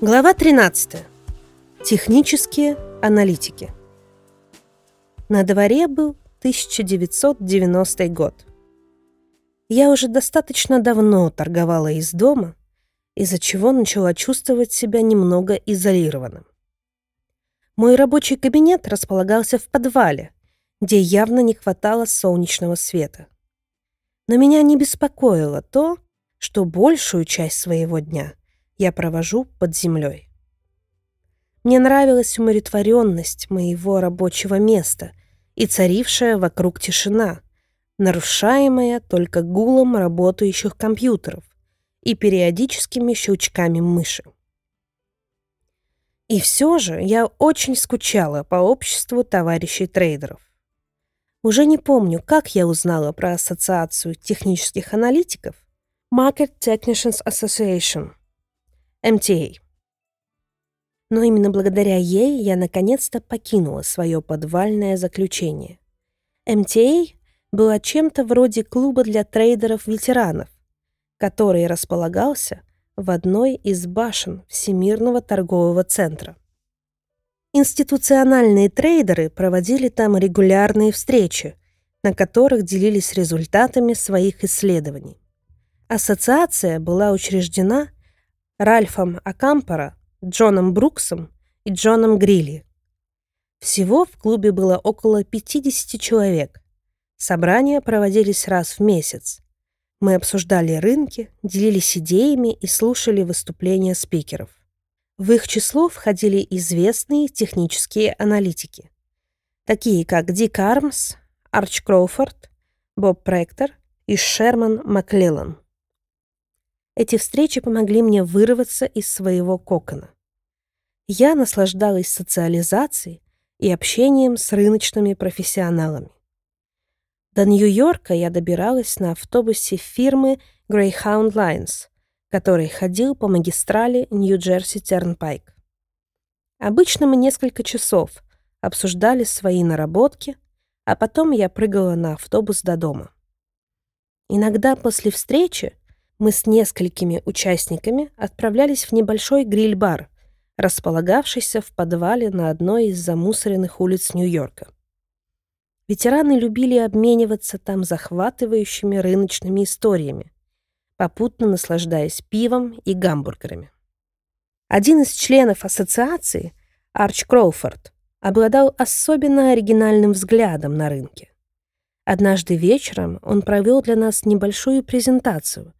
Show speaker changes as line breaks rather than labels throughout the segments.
Глава 13. Технические аналитики. На дворе был 1990 год. Я уже достаточно давно торговала из дома, из-за чего начала чувствовать себя немного изолированным. Мой рабочий кабинет располагался в подвале, где явно не хватало солнечного света. Но меня не беспокоило то, что большую часть своего дня я провожу под землей. Мне нравилась умиротворенность моего рабочего места и царившая вокруг тишина, нарушаемая только гулом работающих компьютеров и периодическими щелчками мыши. И все же я очень скучала по обществу товарищей трейдеров. Уже не помню, как я узнала про Ассоциацию технических аналитиков Market Technicians Association, MTA. Но именно благодаря ей я наконец-то покинула свое подвальное заключение. MTA была чем-то вроде клуба для трейдеров-ветеранов, который располагался в одной из башен Всемирного торгового центра. Институциональные трейдеры проводили там регулярные встречи, на которых делились результатами своих исследований. Ассоциация была учреждена Ральфом Акампора, Джоном Бруксом и Джоном Грилли. Всего в клубе было около 50 человек. Собрания проводились раз в месяц. Мы обсуждали рынки, делились идеями и слушали выступления спикеров. В их число входили известные технические аналитики, такие как Дик Армс, Арч Кроуфорд, Боб Пректор и Шерман Маклеллан. Эти встречи помогли мне вырваться из своего кокона. Я наслаждалась социализацией и общением с рыночными профессионалами. До Нью-Йорка я добиралась на автобусе фирмы Greyhound Lines, который ходил по магистрали Нью-Джерси Тернпайк. Обычно мы несколько часов обсуждали свои наработки, а потом я прыгала на автобус до дома. Иногда после встречи мы с несколькими участниками отправлялись в небольшой гриль-бар, располагавшийся в подвале на одной из замусоренных улиц Нью-Йорка. Ветераны любили обмениваться там захватывающими рыночными историями, попутно наслаждаясь пивом и гамбургерами. Один из членов ассоциации, Арч Кроуфорд, обладал особенно оригинальным взглядом на рынке. Однажды вечером он провел для нас небольшую презентацию,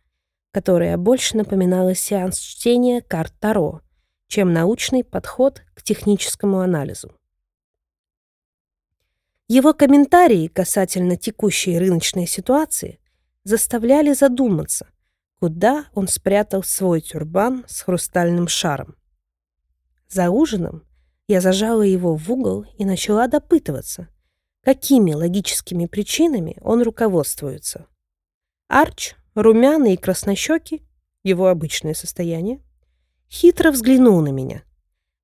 которая больше напоминала сеанс чтения карт Таро, чем научный подход к техническому анализу. Его комментарии касательно текущей рыночной ситуации заставляли задуматься, куда он спрятал свой тюрбан с хрустальным шаром. За ужином я зажала его в угол и начала допытываться, какими логическими причинами он руководствуется. Арч румяный и краснощекий, его обычное состояние, хитро взглянул на меня.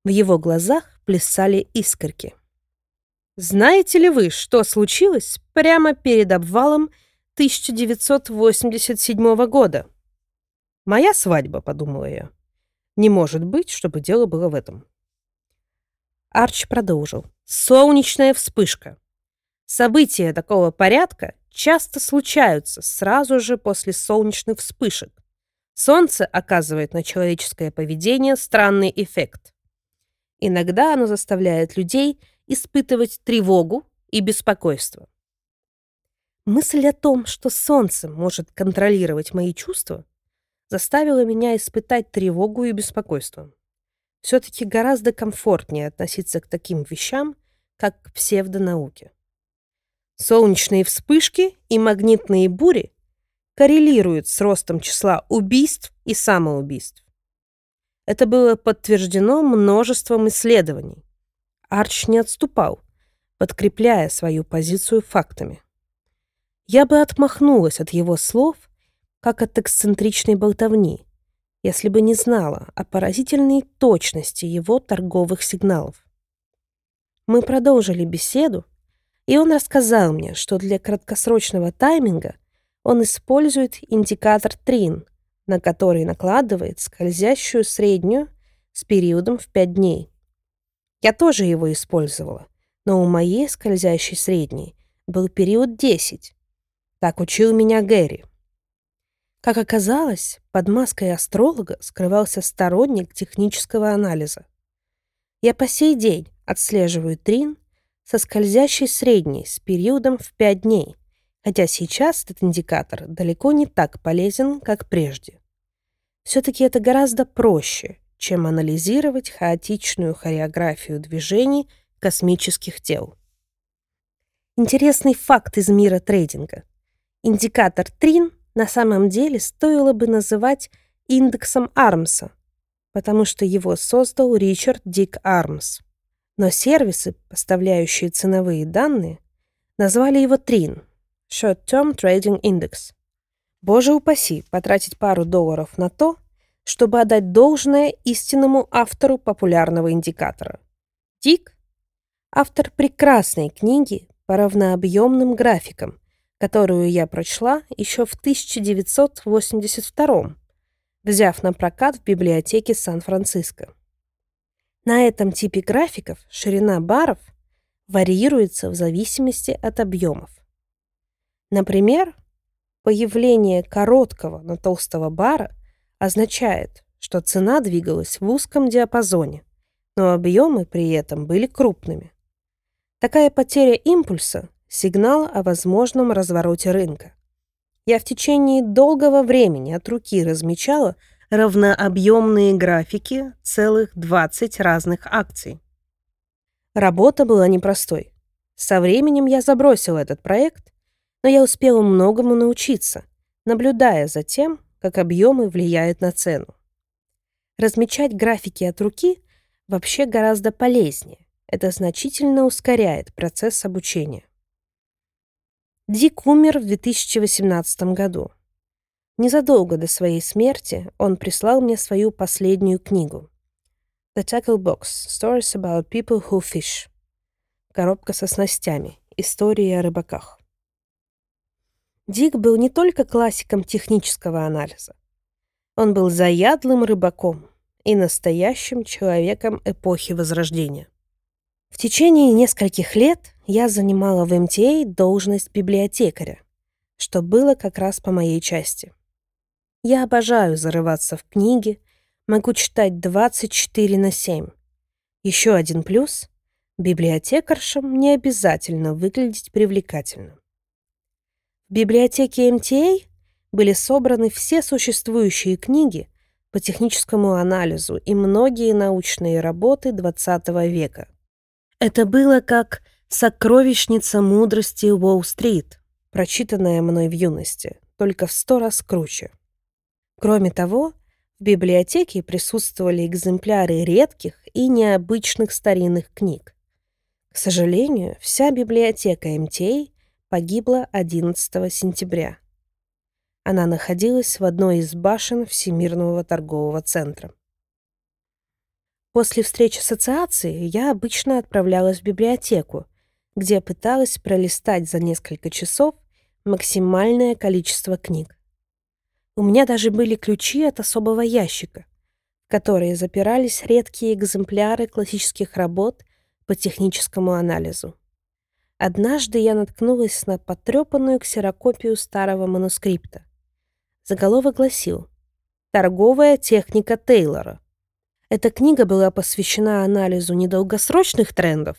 В его глазах плясали искорки. «Знаете ли вы, что случилось прямо перед обвалом 1987 года?» «Моя свадьба», — подумала я. «Не может быть, чтобы дело было в этом». Арч продолжил. «Солнечная вспышка. События такого порядка часто случаются сразу же после солнечных вспышек. Солнце оказывает на человеческое поведение странный эффект. Иногда оно заставляет людей испытывать тревогу и беспокойство. Мысль о том, что солнце может контролировать мои чувства, заставила меня испытать тревогу и беспокойство. Все-таки гораздо комфортнее относиться к таким вещам, как к псевдонауке. Солнечные вспышки и магнитные бури коррелируют с ростом числа убийств и самоубийств. Это было подтверждено множеством исследований. Арч не отступал, подкрепляя свою позицию фактами. Я бы отмахнулась от его слов, как от эксцентричной болтовни, если бы не знала о поразительной точности его торговых сигналов. Мы продолжили беседу, и он рассказал мне, что для краткосрочного тайминга он использует индикатор трин, на который накладывает скользящую среднюю с периодом в 5 дней. Я тоже его использовала, но у моей скользящей средней был период 10. Так учил меня Гэри. Как оказалось, под маской астролога скрывался сторонник технического анализа. Я по сей день отслеживаю трин со скользящей средней с периодом в 5 дней, хотя сейчас этот индикатор далеко не так полезен, как прежде. Все-таки это гораздо проще, чем анализировать хаотичную хореографию движений космических тел. Интересный факт из мира трейдинга. Индикатор трин на самом деле стоило бы называть индексом Армса, потому что его создал Ричард Дик Армс. Но сервисы, поставляющие ценовые данные, назвали его TRIN – Short Term Trading Index. Боже упаси потратить пару долларов на то, чтобы отдать должное истинному автору популярного индикатора. Дик – автор прекрасной книги по равнообъемным графикам, которую я прочла еще в 1982 взяв на прокат в библиотеке Сан-Франциско. На этом типе графиков ширина баров варьируется в зависимости от объемов. Например, появление короткого, но толстого бара означает, что цена двигалась в узком диапазоне, но объемы при этом были крупными. Такая потеря импульса – сигнал о возможном развороте рынка. Я в течение долгого времени от руки размечала равнообъемные графики целых 20 разных акций. Работа была непростой. Со временем я забросила этот проект, но я успела многому научиться, наблюдая за тем, как объемы влияют на цену. Размечать графики от руки вообще гораздо полезнее. Это значительно ускоряет процесс обучения. Дик умер в 2018 году. Незадолго до своей смерти он прислал мне свою последнюю книгу «The Tackle Box – Stories about People Who Fish» «Коробка со снастями. Истории о рыбаках». Дик был не только классиком технического анализа. Он был заядлым рыбаком и настоящим человеком эпохи Возрождения. В течение нескольких лет я занимала в МТА должность библиотекаря, что было как раз по моей части. Я обожаю зарываться в книги, могу читать 24 на 7. Еще один плюс — библиотекаршам не обязательно выглядеть привлекательно. В библиотеке МТА были собраны все существующие книги по техническому анализу и многие научные работы XX века. Это было как «Сокровищница мудрости Уолл-стрит», прочитанная мной в юности, только в сто раз круче. Кроме того, в библиотеке присутствовали экземпляры редких и необычных старинных книг. К сожалению, вся библиотека МТА погибла 11 сентября. Она находилась в одной из башен Всемирного торгового центра. После встречи ассоциации я обычно отправлялась в библиотеку, где пыталась пролистать за несколько часов максимальное количество книг. У меня даже были ключи от особого ящика, в которые запирались редкие экземпляры классических работ по техническому анализу. Однажды я наткнулась на потрепанную ксерокопию старого манускрипта. Заголовок гласил «Торговая техника Тейлора». Эта книга была посвящена анализу не долгосрочных трендов,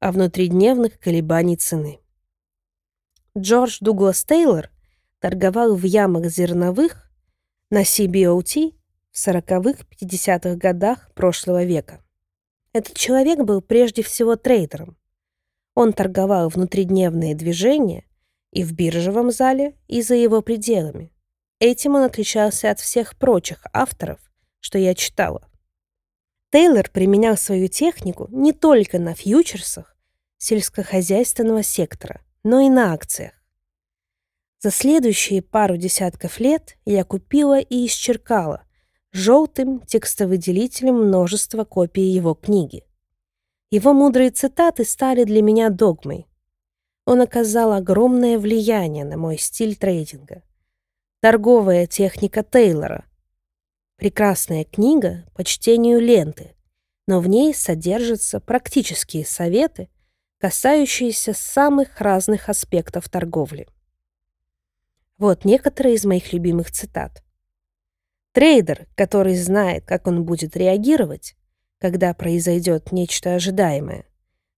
а внутридневных колебаний цены. Джордж Дуглас Тейлор торговал в ямах зерновых на CBOT в 40-х-50-х годах прошлого века. Этот человек был прежде всего трейдером. Он торговал внутридневные движения и в биржевом зале, и за его пределами. Этим он отличался от всех прочих авторов, что я читала. Тейлор применял свою технику не только на фьючерсах сельскохозяйственного сектора, но и на акциях. За следующие пару десятков лет я купила и исчеркала желтым текстовыделителем множество копий его книги. Его мудрые цитаты стали для меня догмой. Он оказал огромное влияние на мой стиль трейдинга. Торговая техника Тейлора. Прекрасная книга по чтению ленты, но в ней содержатся практические советы, касающиеся самых разных аспектов торговли. Вот некоторые из моих любимых цитат. Трейдер, который знает, как он будет реагировать, когда произойдет нечто ожидаемое,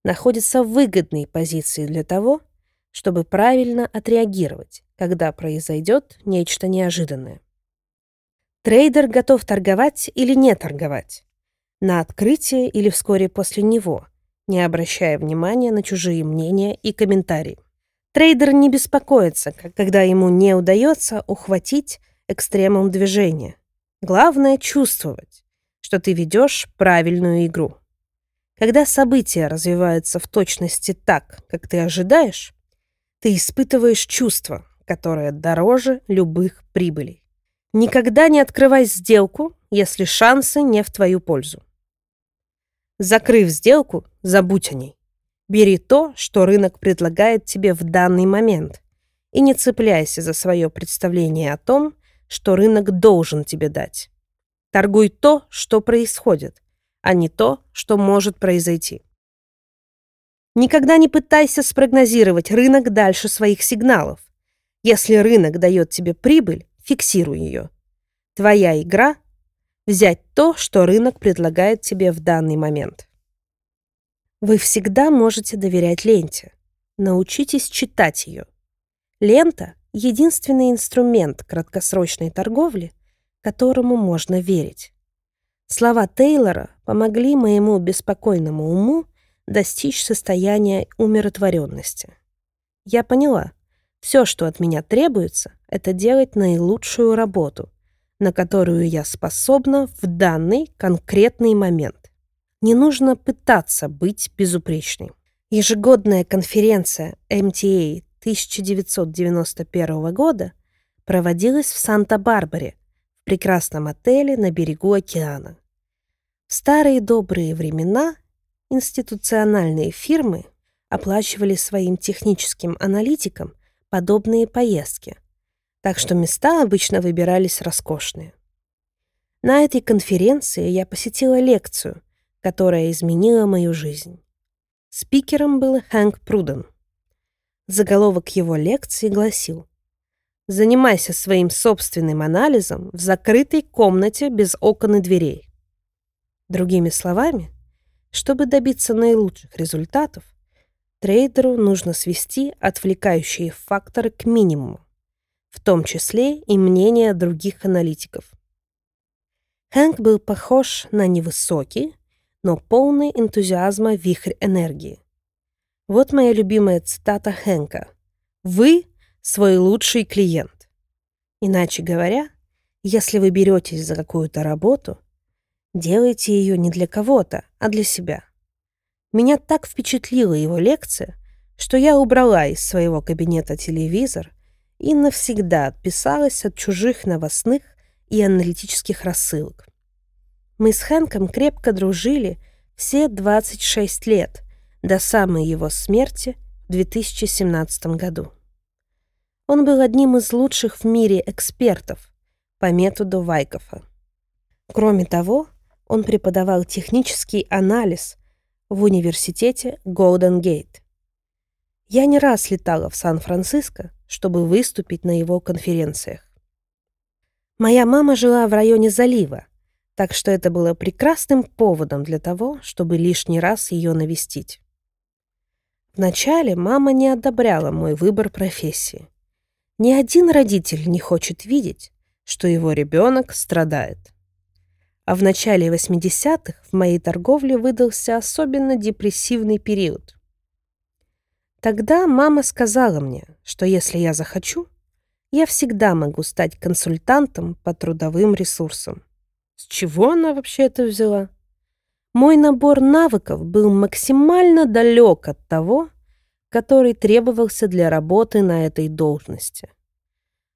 находится в выгодной позиции для того, чтобы правильно отреагировать, когда произойдет нечто неожиданное. Трейдер готов торговать или не торговать, на открытие или вскоре после него, не обращая внимания на чужие мнения и комментарии. Трейдер не беспокоится, когда ему не удается ухватить экстремум движения. Главное — чувствовать, что ты ведешь правильную игру. Когда события развиваются в точности так, как ты ожидаешь, ты испытываешь чувство, которое дороже любых прибылей. Никогда не открывай сделку, если шансы не в твою пользу. Закрыв сделку, забудь о ней. Бери то, что рынок предлагает тебе в данный момент, и не цепляйся за свое представление о том, что рынок должен тебе дать. Торгуй то, что происходит, а не то, что может произойти. Никогда не пытайся спрогнозировать рынок дальше своих сигналов. Если рынок дает тебе прибыль, фиксируй ее. Твоя игра — взять то, что рынок предлагает тебе в данный момент. Вы всегда можете доверять ленте. Научитесь читать ее. Лента — единственный инструмент краткосрочной торговли, которому можно верить. Слова Тейлора помогли моему беспокойному уму достичь состояния умиротворенности. Я поняла, все, что от меня требуется, это делать наилучшую работу, на которую я способна в данный конкретный момент. Не нужно пытаться быть безупречной. Ежегодная конференция MTA 1991 года проводилась в Санта-Барбаре, в прекрасном отеле на берегу океана. В старые добрые времена институциональные фирмы оплачивали своим техническим аналитикам подобные поездки, так что места обычно выбирались роскошные. На этой конференции я посетила лекцию, которая изменила мою жизнь. Спикером был Хэнк Пруден. Заголовок его лекции гласил «Занимайся своим собственным анализом в закрытой комнате без окон и дверей». Другими словами, чтобы добиться наилучших результатов, трейдеру нужно свести отвлекающие факторы к минимуму, в том числе и мнение других аналитиков. Хэнк был похож на невысокий, но полный энтузиазма вихрь энергии. Вот моя любимая цитата Хэнка. «Вы — свой лучший клиент». Иначе говоря, если вы беретесь за какую-то работу — Делайте ее не для кого-то, а для себя. Меня так впечатлила его лекция, что я убрала из своего кабинета телевизор и навсегда отписалась от чужих новостных и аналитических рассылок. Мы с Хэнком крепко дружили все 26 лет до самой его смерти в 2017 году. Он был одним из лучших в мире экспертов по методу Вайкофа. Кроме того, он преподавал технический анализ в университете Голден Гейт. Я не раз летала в Сан-Франциско, чтобы выступить на его конференциях. Моя мама жила в районе залива, так что это было прекрасным поводом для того, чтобы лишний раз ее навестить. Вначале мама не одобряла мой выбор профессии. Ни один родитель не хочет видеть, что его ребенок страдает а в начале 80-х в моей торговле выдался особенно депрессивный период. Тогда мама сказала мне, что если я захочу, я всегда могу стать консультантом по трудовым ресурсам. С чего она вообще это взяла? Мой набор навыков был максимально далек от того, который требовался для работы на этой должности.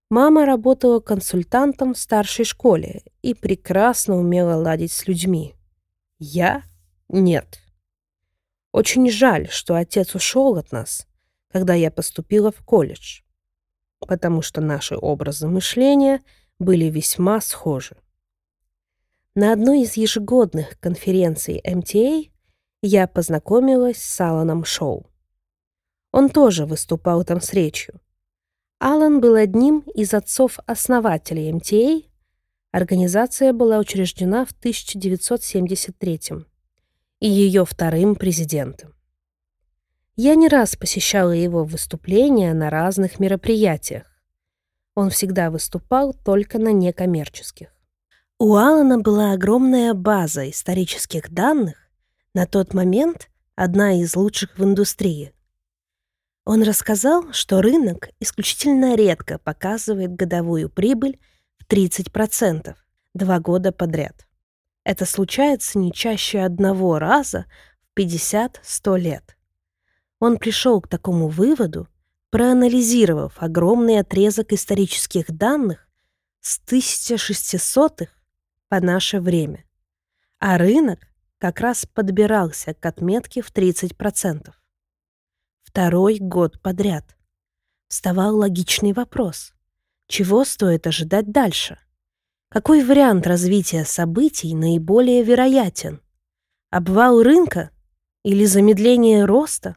Мама работала консультантом в старшей школе и прекрасно умела ладить с людьми. Я — нет. Очень жаль, что отец ушел от нас, когда я поступила в колледж, потому что наши образы мышления были весьма схожи. На одной из ежегодных конференций MTA я познакомилась с Аланом Шоу. Он тоже выступал там с речью. Алан был одним из отцов-основателей MTA. Организация была учреждена в 1973 и ее вторым президентом. Я не раз посещала его выступления на разных мероприятиях. Он всегда выступал только на некоммерческих. У Алана была огромная база исторических данных, на тот момент одна из лучших в индустрии. Он рассказал, что рынок исключительно редко показывает годовую прибыль в 30% два года подряд. Это случается не чаще одного раза в 50-100 лет. Он пришел к такому выводу, проанализировав огромный отрезок исторических данных с 1600-х по наше время. А рынок как раз подбирался к отметке в 30%. Второй год подряд. Вставал логичный вопрос. Чего стоит ожидать дальше? Какой вариант развития событий наиболее вероятен? Обвал рынка или замедление роста?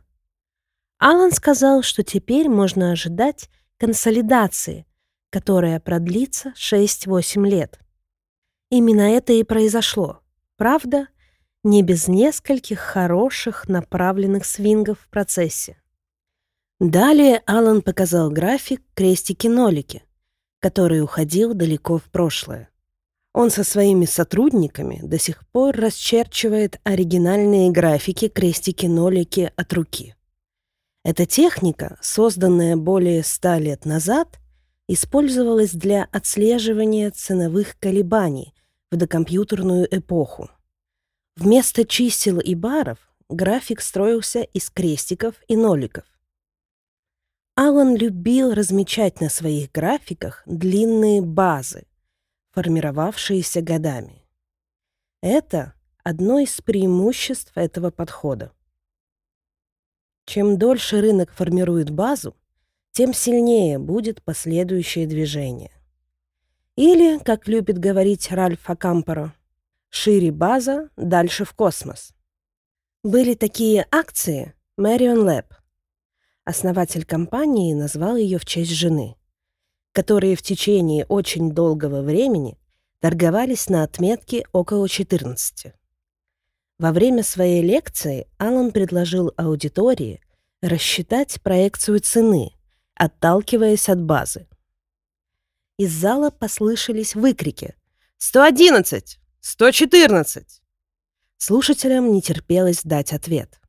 Алан сказал, что теперь можно ожидать консолидации, которая продлится 6-8 лет. Именно это и произошло. Правда, не без нескольких хороших направленных свингов в процессе. Далее Алан показал график крестики-нолики, который уходил далеко в прошлое. Он со своими сотрудниками до сих пор расчерчивает оригинальные графики крестики-нолики от руки. Эта техника, созданная более ста лет назад, использовалась для отслеживания ценовых колебаний в докомпьютерную эпоху. Вместо чисел и баров график строился из крестиков и ноликов. Алан любил размечать на своих графиках длинные базы, формировавшиеся годами. Это одно из преимуществ этого подхода. Чем дольше рынок формирует базу, тем сильнее будет последующее движение. Или, как любит говорить Ральф Акампоро, шире база, дальше в космос. Были такие акции Marion Lab. Основатель компании назвал ее в честь жены, которые в течение очень долгого времени торговались на отметке около 14. Во время своей лекции Алан предложил аудитории рассчитать проекцию цены, отталкиваясь от базы. Из зала послышались выкрики «111! 114!» Слушателям не терпелось дать ответ.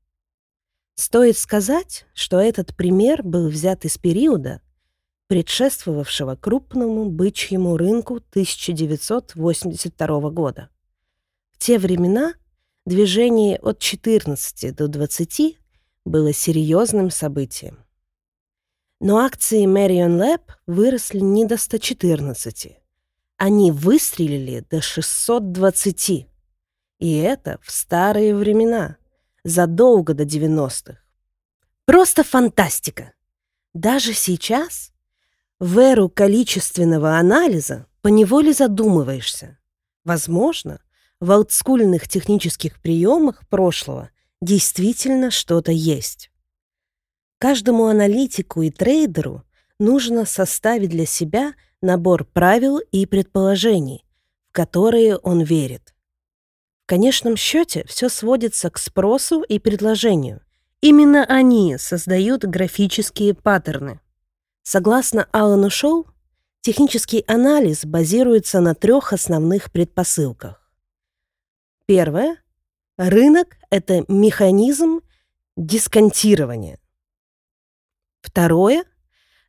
Стоит сказать, что этот пример был взят из периода, предшествовавшего крупному бычьему рынку 1982 года. В те времена – Движение от 14 до 20 было серьезным событием. Но акции Marion Lab выросли не до 114. Они выстрелили до 620. И это в старые времена, задолго до 90-х. Просто фантастика. Даже сейчас, в эру количественного анализа, поневоле задумываешься. Возможно, в олдскульных технических приемах прошлого действительно что-то есть. Каждому аналитику и трейдеру нужно составить для себя набор правил и предположений, в которые он верит. В конечном счете все сводится к спросу и предложению. Именно они создают графические паттерны. Согласно Алану Шоу, технический анализ базируется на трех основных предпосылках. Первое. Рынок — это механизм дисконтирования. Второе.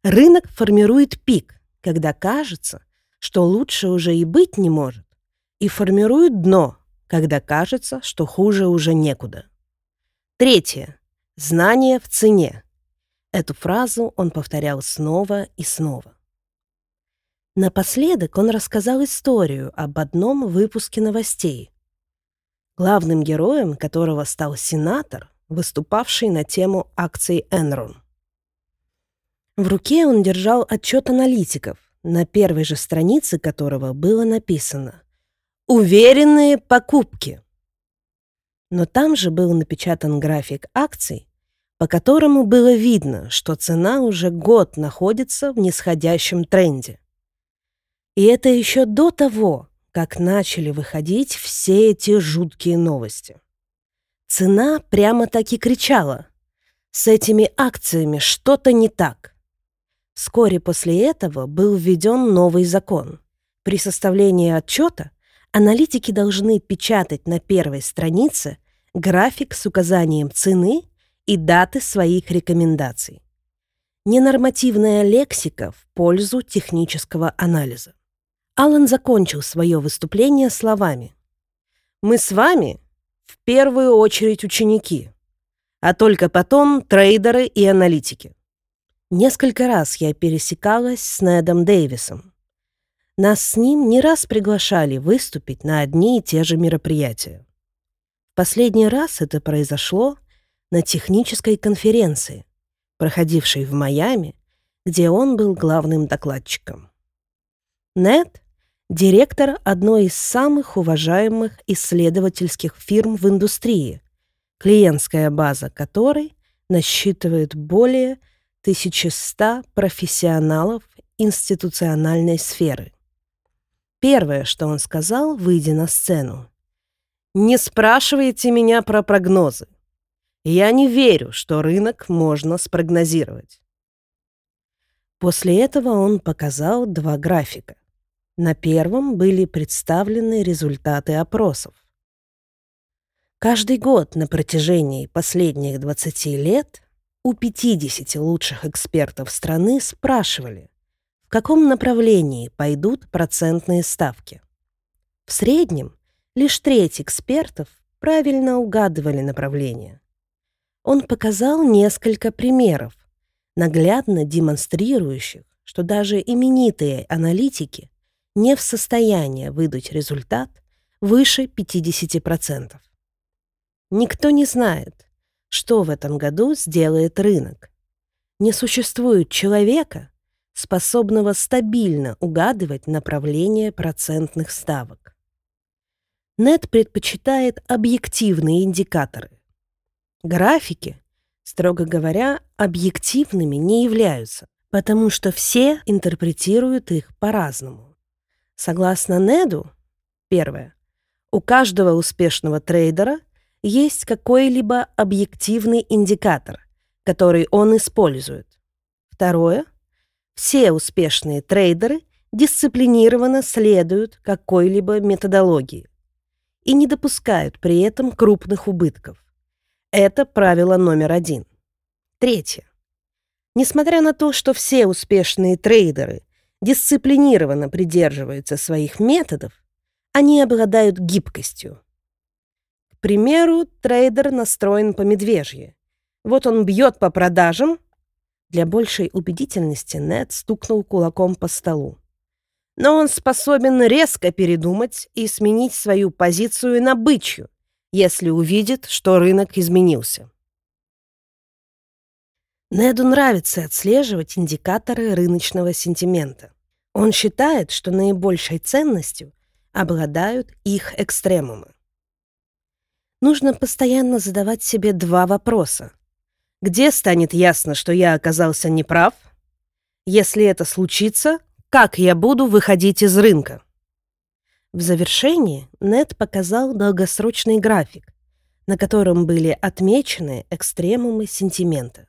Рынок формирует пик, когда кажется, что лучше уже и быть не может, и формирует дно, когда кажется, что хуже уже некуда. Третье. Знание в цене. Эту фразу он повторял снова и снова. Напоследок он рассказал историю об одном выпуске новостей, главным героем которого стал сенатор, выступавший на тему акций Enron. В руке он держал отчет аналитиков, на первой же странице которого было написано Уверенные покупки. Но там же был напечатан график акций, по которому было видно, что цена уже год находится в нисходящем тренде. И это еще до того, как начали выходить все эти жуткие новости. Цена прямо-таки кричала. С этими акциями что-то не так. Вскоре после этого был введен новый закон. При составлении отчета аналитики должны печатать на первой странице график с указанием цены и даты своих рекомендаций. Ненормативная лексика в пользу технического анализа. Алан закончил свое выступление словами. «Мы с вами в первую очередь ученики, а только потом трейдеры и аналитики. Несколько раз я пересекалась с Недом Дэвисом. Нас с ним не раз приглашали выступить на одни и те же мероприятия. Последний раз это произошло на технической конференции, проходившей в Майами, где он был главным докладчиком. Нед — директор одной из самых уважаемых исследовательских фирм в индустрии, клиентская база которой насчитывает более 1100 профессионалов институциональной сферы. Первое, что он сказал, выйдя на сцену. «Не спрашивайте меня про прогнозы. Я не верю, что рынок можно спрогнозировать. После этого он показал два графика. На первом были представлены результаты опросов. Каждый год на протяжении последних 20 лет у 50 лучших экспертов страны спрашивали, в каком направлении пойдут процентные ставки. В среднем лишь треть экспертов правильно угадывали направление он показал несколько примеров, наглядно демонстрирующих, что даже именитые аналитики не в состоянии выдать результат выше 50%. Никто не знает, что в этом году сделает рынок. Не существует человека, способного стабильно угадывать направление процентных ставок. Нет предпочитает объективные индикаторы, Графики, строго говоря, объективными не являются, потому что все интерпретируют их по-разному. Согласно Неду, первое, у каждого успешного трейдера есть какой-либо объективный индикатор, который он использует. Второе, все успешные трейдеры дисциплинированно следуют какой-либо методологии и не допускают при этом крупных убытков. Это правило номер один. Третье. Несмотря на то, что все успешные трейдеры дисциплинированно придерживаются своих методов, они обладают гибкостью. Примеру, трейдер настроен по медвежье. Вот он бьет по продажам. Для большей убедительности Нед стукнул кулаком по столу. Но он способен резко передумать и сменить свою позицию на бычью, если увидит, что рынок изменился. Неду нравится отслеживать индикаторы рыночного сентимента. Он считает, что наибольшей ценностью обладают их экстремумы. Нужно постоянно задавать себе два вопроса. Где станет ясно, что я оказался неправ? Если это случится, как я буду выходить из рынка? В завершении Нед показал долгосрочный график, на котором были отмечены экстремумы сентимента.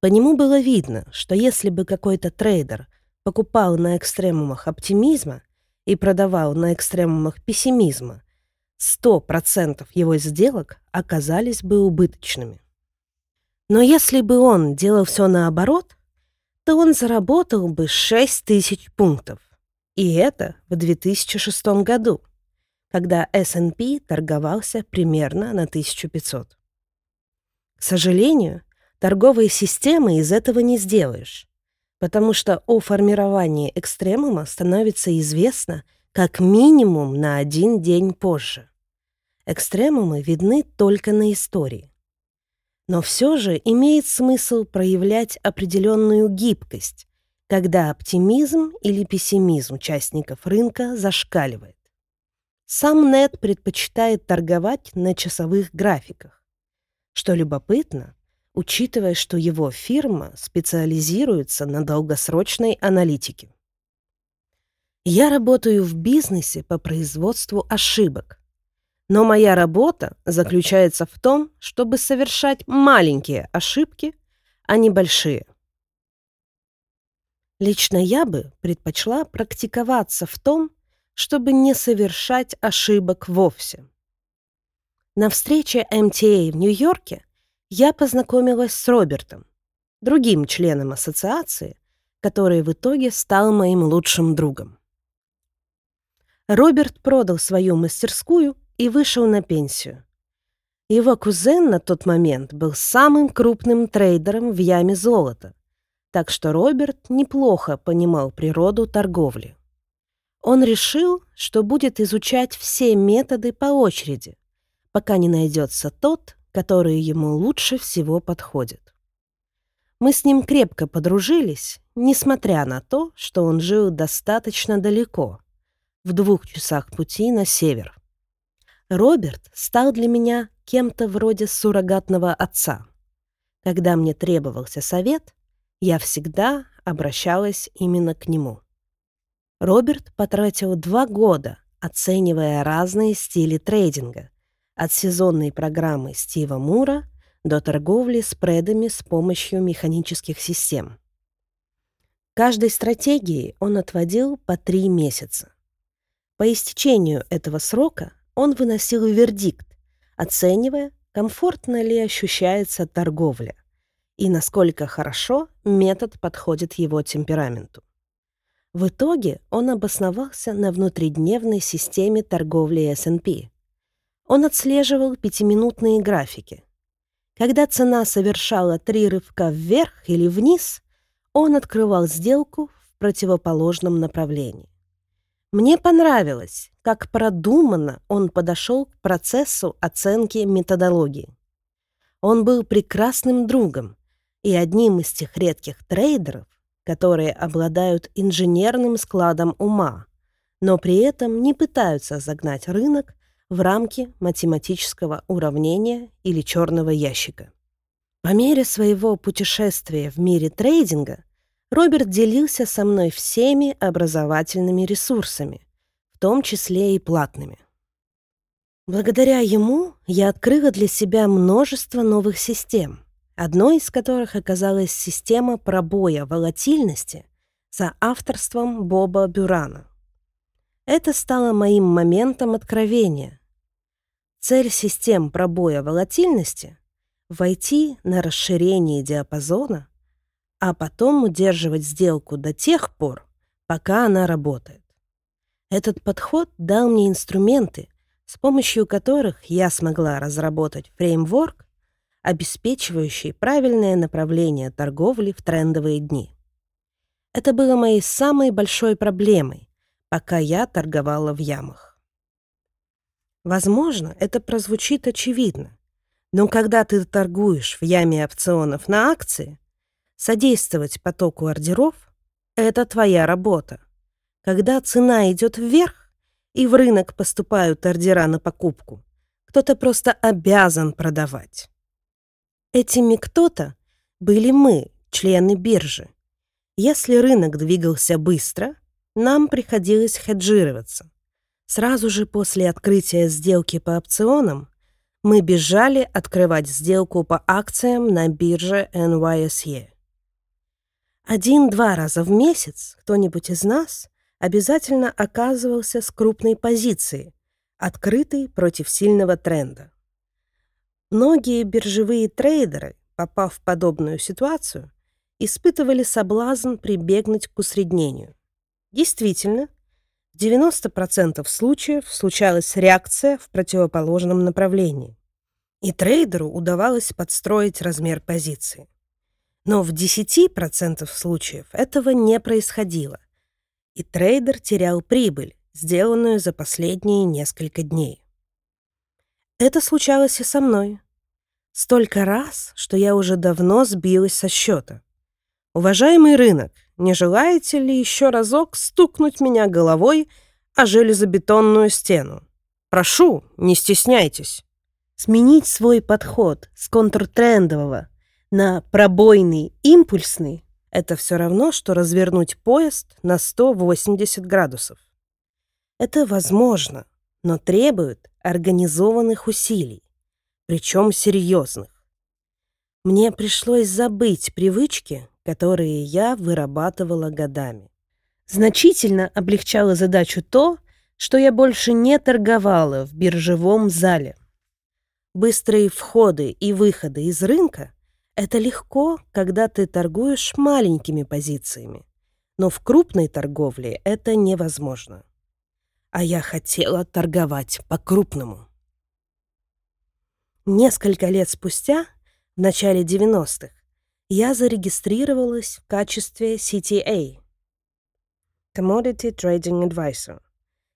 По нему было видно, что если бы какой-то трейдер покупал на экстремумах оптимизма и продавал на экстремумах пессимизма, 100% его сделок оказались бы убыточными. Но если бы он делал все наоборот, то он заработал бы 6 тысяч пунктов. И это в 2006 году, когда S&P торговался примерно на 1500. К сожалению, торговые системы из этого не сделаешь, потому что о формировании экстремума становится известно как минимум на один день позже. Экстремумы видны только на истории. Но все же имеет смысл проявлять определенную гибкость, когда оптимизм или пессимизм участников рынка зашкаливает. сам Нед предпочитает торговать на часовых графиках. Что любопытно, учитывая, что его фирма специализируется на долгосрочной аналитике. Я работаю в бизнесе по производству ошибок. Но моя работа заключается в том, чтобы совершать маленькие ошибки, а не большие. Лично я бы предпочла практиковаться в том, чтобы не совершать ошибок вовсе. На встрече MTA в Нью-Йорке я познакомилась с Робертом, другим членом ассоциации, который в итоге стал моим лучшим другом. Роберт продал свою мастерскую и вышел на пенсию. Его кузен на тот момент был самым крупным трейдером в яме золота, так что Роберт неплохо понимал природу торговли. Он решил, что будет изучать все методы по очереди, пока не найдется тот, который ему лучше всего подходит. Мы с ним крепко подружились, несмотря на то, что он жил достаточно далеко, в двух часах пути на север. Роберт стал для меня кем-то вроде суррогатного отца. Когда мне требовался совет, я всегда обращалась именно к нему. Роберт потратил два года, оценивая разные стили трейдинга, от сезонной программы Стива Мура до торговли спредами с помощью механических систем. Каждой стратегии он отводил по три месяца. По истечению этого срока он выносил вердикт, оценивая, комфортно ли ощущается торговля и насколько хорошо метод подходит его темпераменту. В итоге он обосновался на внутридневной системе торговли S&P. Он отслеживал пятиминутные графики. Когда цена совершала три рывка вверх или вниз, он открывал сделку в противоположном направлении. Мне понравилось, как продуманно он подошел к процессу оценки методологии. Он был прекрасным другом и одним из тех редких трейдеров, которые обладают инженерным складом ума, но при этом не пытаются загнать рынок в рамки математического уравнения или черного ящика. По мере своего путешествия в мире трейдинга Роберт делился со мной всеми образовательными ресурсами, в том числе и платными. Благодаря ему я открыла для себя множество новых систем, одной из которых оказалась система пробоя волатильности за авторством Боба Бюрана. Это стало моим моментом откровения. Цель систем пробоя волатильности — войти на расширение диапазона а потом удерживать сделку до тех пор, пока она работает. Этот подход дал мне инструменты, с помощью которых я смогла разработать фреймворк, обеспечивающий правильное направление торговли в трендовые дни. Это было моей самой большой проблемой, пока я торговала в ямах. Возможно, это прозвучит очевидно, но когда ты торгуешь в яме опционов на акции, Содействовать потоку ордеров — это твоя работа. Когда цена идет вверх, и в рынок поступают ордера на покупку, кто-то просто обязан продавать. Этими кто-то были мы, члены биржи. Если рынок двигался быстро, нам приходилось хеджироваться. Сразу же после открытия сделки по опционам мы бежали открывать сделку по акциям на бирже NYSE. Один-два раза в месяц кто-нибудь из нас обязательно оказывался с крупной позиции, открытой против сильного тренда. Многие биржевые трейдеры, попав в подобную ситуацию, испытывали соблазн прибегнуть к усреднению. Действительно, в 90% случаев случалась реакция в противоположном направлении, и трейдеру удавалось подстроить размер позиции. Но в 10% случаев этого не происходило, и трейдер терял прибыль, сделанную за последние несколько дней. Это случалось и со мной. Столько раз, что я уже давно сбилась со счета. Уважаемый рынок, не желаете ли еще разок стукнуть меня головой о железобетонную стену?
Прошу, не стесняйтесь.
Сменить свой подход с контртрендового на пробойный, импульсный – это все равно, что развернуть поезд на 180 градусов. Это возможно, но требует организованных усилий, причем серьезных. Мне пришлось забыть привычки, которые я вырабатывала годами. Значительно облегчало задачу то, что я больше не торговала в биржевом зале. Быстрые входы и выходы из рынка — это легко, когда ты торгуешь маленькими позициями, но в крупной торговле это невозможно. А я хотела торговать по-крупному. Несколько лет спустя, в начале 90-х, я зарегистрировалась в качестве CTA — Commodity Trading Advisor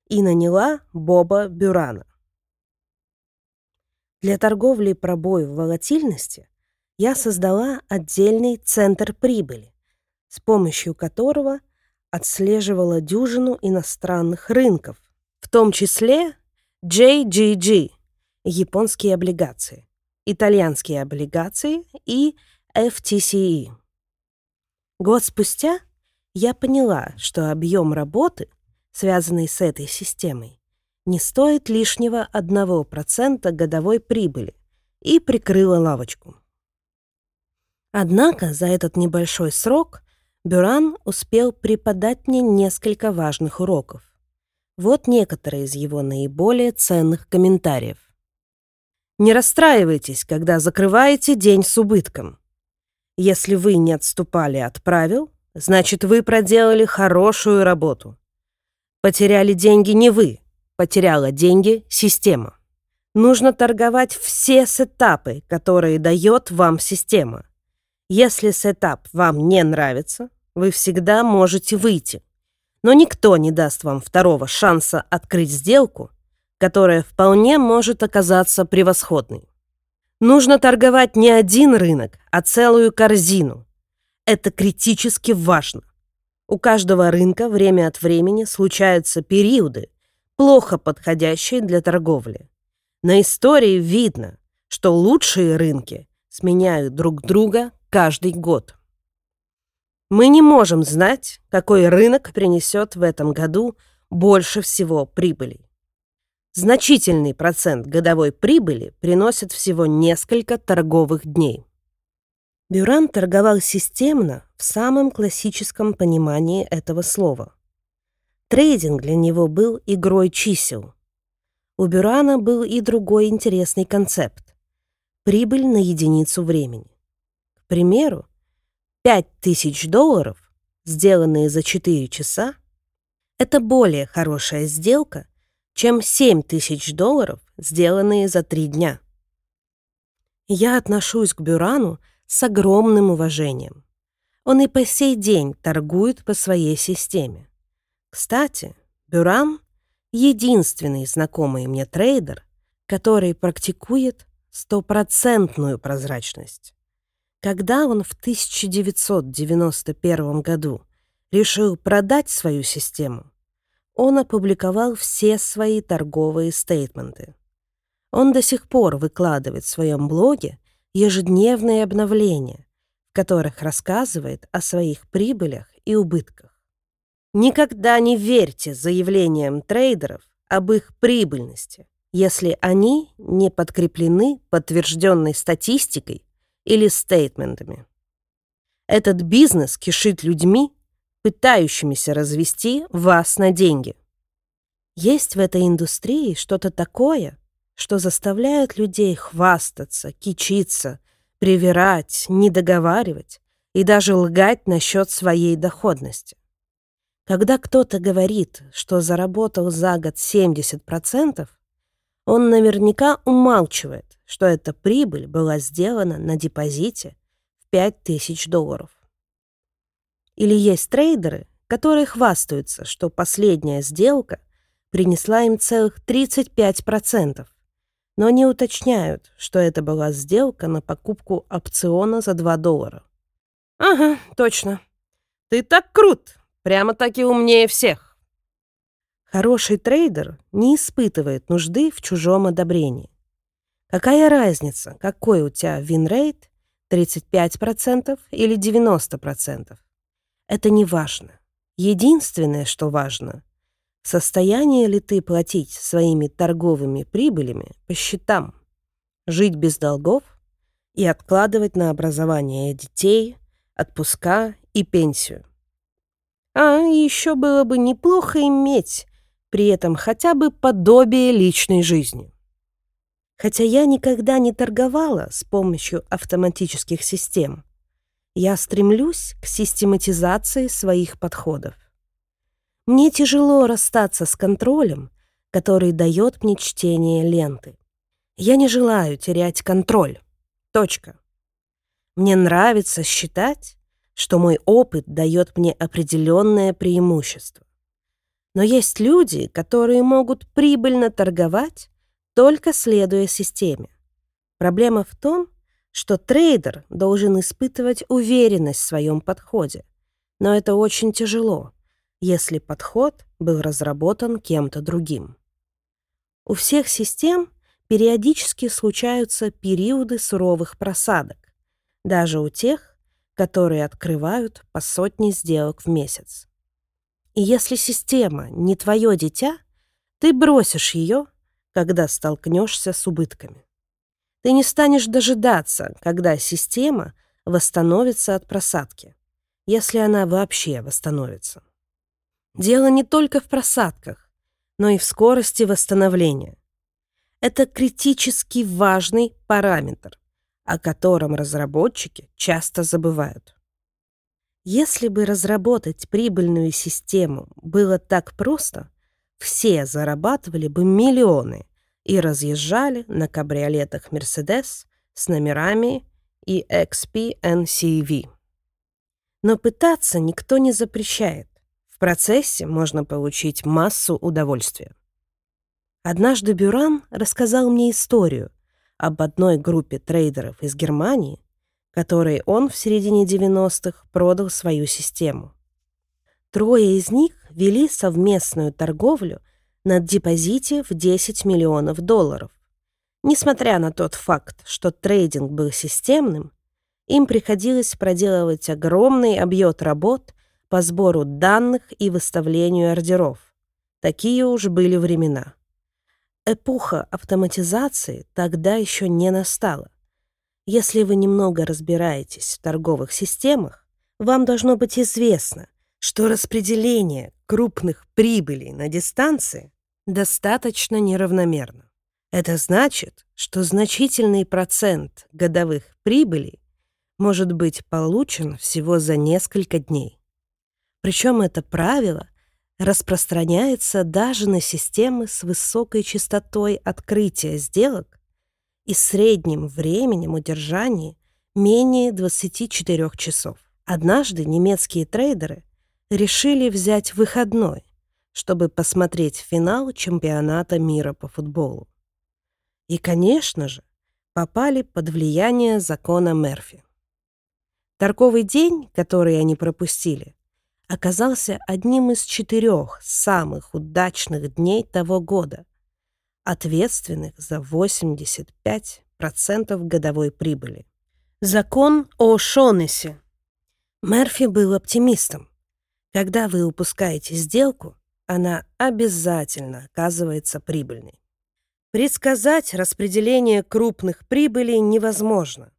и наняла Боба Бюрана. Для торговли пробоев волатильности я создала отдельный центр прибыли, с помощью которого отслеживала дюжину иностранных рынков, в том числе JGG – японские облигации, итальянские облигации и FTCE. Год спустя я поняла, что объем работы, связанный с этой системой, не стоит лишнего 1% годовой прибыли и прикрыла лавочку. Однако за этот небольшой срок Бюран успел преподать мне несколько важных уроков. Вот некоторые из его наиболее ценных комментариев. Не расстраивайтесь, когда закрываете день с убытком. Если вы не отступали от правил, значит, вы проделали хорошую работу. Потеряли деньги не вы, Потеряла деньги система. Нужно торговать все сетапы, которые дает вам система. Если сетап вам не нравится, вы всегда можете выйти. Но никто не даст вам второго шанса открыть сделку, которая вполне может оказаться превосходной. Нужно торговать не один рынок, а целую корзину. Это критически важно. У каждого рынка время от времени случаются периоды, плохо подходящие для торговли. На истории видно, что лучшие рынки сменяют друг друга каждый год. Мы не можем знать, какой рынок принесет в этом году больше всего прибыли. Значительный процент годовой прибыли приносит всего несколько торговых дней. Бюран торговал системно в самом классическом понимании этого слова. Трейдинг для него был игрой чисел. У Бюрана был и другой интересный концепт — прибыль на единицу времени. Примеру, 5000 долларов, сделанные за 4 часа, это более хорошая сделка, чем 7000 долларов, сделанные за 3 дня. Я отношусь к Бюрану с огромным уважением. Он и по сей день торгует по своей системе. Кстати, Бюран — единственный знакомый мне трейдер, который практикует стопроцентную прозрачность. Когда он в 1991 году решил продать свою систему, он опубликовал все свои торговые стейтменты. Он до сих пор выкладывает в своем блоге ежедневные обновления, в которых рассказывает о своих прибылях и убытках. Никогда не верьте заявлениям трейдеров об их прибыльности, если они не подкреплены подтвержденной статистикой или стейтментами. Этот бизнес кишит людьми, пытающимися развести вас на деньги. Есть в этой индустрии что-то такое, что заставляет людей хвастаться, кичиться, привирать, недоговаривать и даже лгать насчет своей доходности. Когда кто-то говорит, что заработал за год 70%, он наверняка умалчивает, что эта прибыль была сделана на депозите в 5000 долларов. Или есть трейдеры, которые хвастаются, что последняя сделка принесла им целых 35%, но не уточняют, что это была сделка на покупку опциона за 2 доллара. «Ага, точно. Ты так крут!» Прямо-таки умнее всех. Хороший трейдер не испытывает нужды в чужом одобрении. Какая разница, какой у тебя win rate, 35% или 90%? Это не важно. Единственное, что важно, в состоянии ли ты платить своими торговыми прибылями по счетам, жить без долгов и откладывать на образование детей, отпуска и пенсию. А еще было бы неплохо иметь при этом хотя бы подобие личной жизни. Хотя я никогда не торговала с помощью автоматических систем, я стремлюсь к систематизации своих подходов. Мне тяжело расстаться с контролем, который дает мне чтение ленты. Я не желаю терять контроль. Точка. Мне нравится считать, что мой опыт дает мне определенное преимущество. Но есть люди, которые могут прибыльно торговать, только следуя системе. Проблема в том, что трейдер должен испытывать уверенность в своем подходе. Но это очень тяжело, если подход был разработан кем-то другим. У всех систем периодически случаются периоды суровых просадок, даже у тех, которые открывают по сотне сделок в месяц. И если система не твое дитя, ты бросишь ее, когда столкнешься с убытками. Ты не станешь дожидаться, когда система восстановится от просадки, если она вообще восстановится. Дело не только в просадках, но и в скорости восстановления. Это критически важный параметр, о котором разработчики часто забывают. Если бы разработать прибыльную систему было так просто, все зарабатывали бы миллионы и разъезжали на кабриолетах Mercedes с номерами и XPNCV. Но пытаться никто не запрещает. В процессе можно получить массу удовольствия. Однажды Бюран рассказал мне историю об одной группе трейдеров из Германии, которой он в середине 90-х продал свою систему. Трое из них вели совместную торговлю на депозите в 10 миллионов долларов. Несмотря на тот факт, что трейдинг был системным, им приходилось проделывать огромный объем работ по сбору данных и выставлению ордеров. Такие уж были времена. Эпоха автоматизации тогда еще не настала. Если вы немного разбираетесь в торговых системах, вам должно быть известно, что распределение крупных прибылей на дистанции достаточно неравномерно. Это значит, что значительный процент годовых прибылей может быть получен всего за несколько дней. Причем это правило распространяется даже на системы с высокой частотой открытия сделок и средним временем удержания менее 24 часов. Однажды немецкие трейдеры решили взять выходной, чтобы посмотреть финал чемпионата мира по футболу. И, конечно же, попали под влияние закона Мерфи. Торговый день, который они пропустили, оказался одним из четырех самых удачных дней того года, ответственных за 85% годовой прибыли. Закон о Шонесе. Мерфи был оптимистом. Когда вы упускаете сделку, она обязательно оказывается прибыльной. Предсказать распределение крупных прибылей невозможно,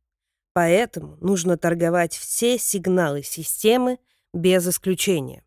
поэтому нужно торговать все сигналы системы без исключения.